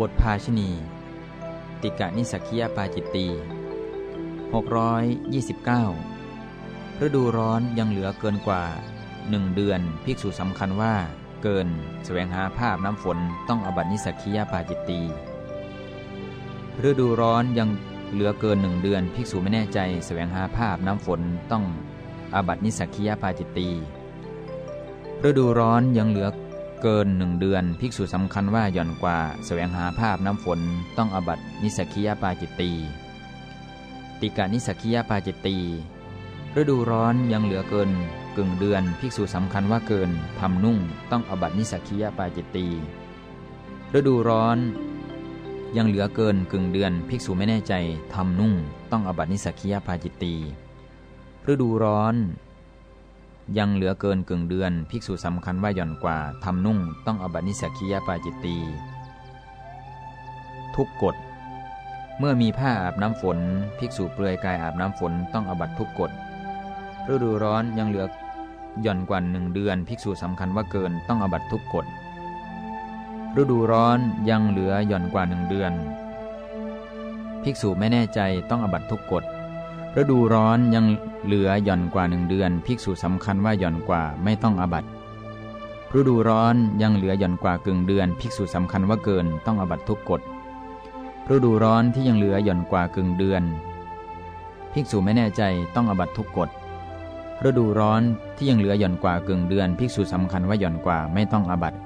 บทภาชณีติกะนิสักคียปาจิตตี629 ฤดูร้อนยังเหลือเกินกว่าหนึ่งเดือนภิกษุสำคัญว่า เกินแสวงหาภาพน้ำฝนต้องอบัตินิสักคียปาจิตตีฤดูร้อนยังเหลือเกินหนึ่งเดือน ภิกษุไม่แน่ใจแสวงหาภาพน้ำฝนต้องอาบัตินิสักคียปาจิตตีฤดูร้อนยังเหลือ เกินหนึ่งเดือน ภิกษุสำคัญว่าหย่อนกว่าแสวงหาภาพน้ำฝนต้องอบัตินิสกคียปาจิตตีติกานิสกคียปาจิตตีฤดูร้อนยังเหลือเกินกึ่งเดือน ภิกษุสำคัญว่าเกินทำนุ่งต้องอบัตินิสกคียปาจิตตีฤดูร้อน ยังเหลือเกินกึ่งเดือน ภิกษุไม่แน่ใจทำนุ่งต้องอบัตินิสกคียปาจิตตีฤดูร้อน ยังเหลือเกินกึ่งเดือน ภิกษุสำคัญว่าหย่อนกว่าทำนุ่งต้องอบัตินิสักคียปาจิตตีทุกกฎ เมื่อมีผ้าอาบน้ำฝน ภิกษุเปลือยกายอาบน้ำฝนต้องอบัตทุกกฎฤดูร้อนยังเหลือหย่อนกว่าหนึ่งเดือน ภิกษุสำคัญว่าเกินต้องอบัตทุกกฎฤดูร้อนยังเหลือหย่อนกว่าหนึ่งเดือน ภิกษุไม่แน่ใจต้องอบัตทุกกฎ ฤดูร้อนยังเหลือหย่อนกว่าหนึ่งเดือน ภิกษุสำคัญว่าหย่อนกว่าไม่ต้องอบัตฤดูร้อนยังเหลือหย่อนกว่ากึ่งเดือน ภิกษุสำคัญว่าเกินต้องอบัตทุกกฎฤดูร้อนที่ยังเหลือหย่อนกว่ากึ่งเดือน ภิกษุไม่แน่ใจต้องอบัตทุกกฎฤดูร้อนที่ยังเหลือหย่อนกว่ากึ่งเดือน ภิกษุสำคัญว่าหย่อนกว่าไม่ต้องอบัติ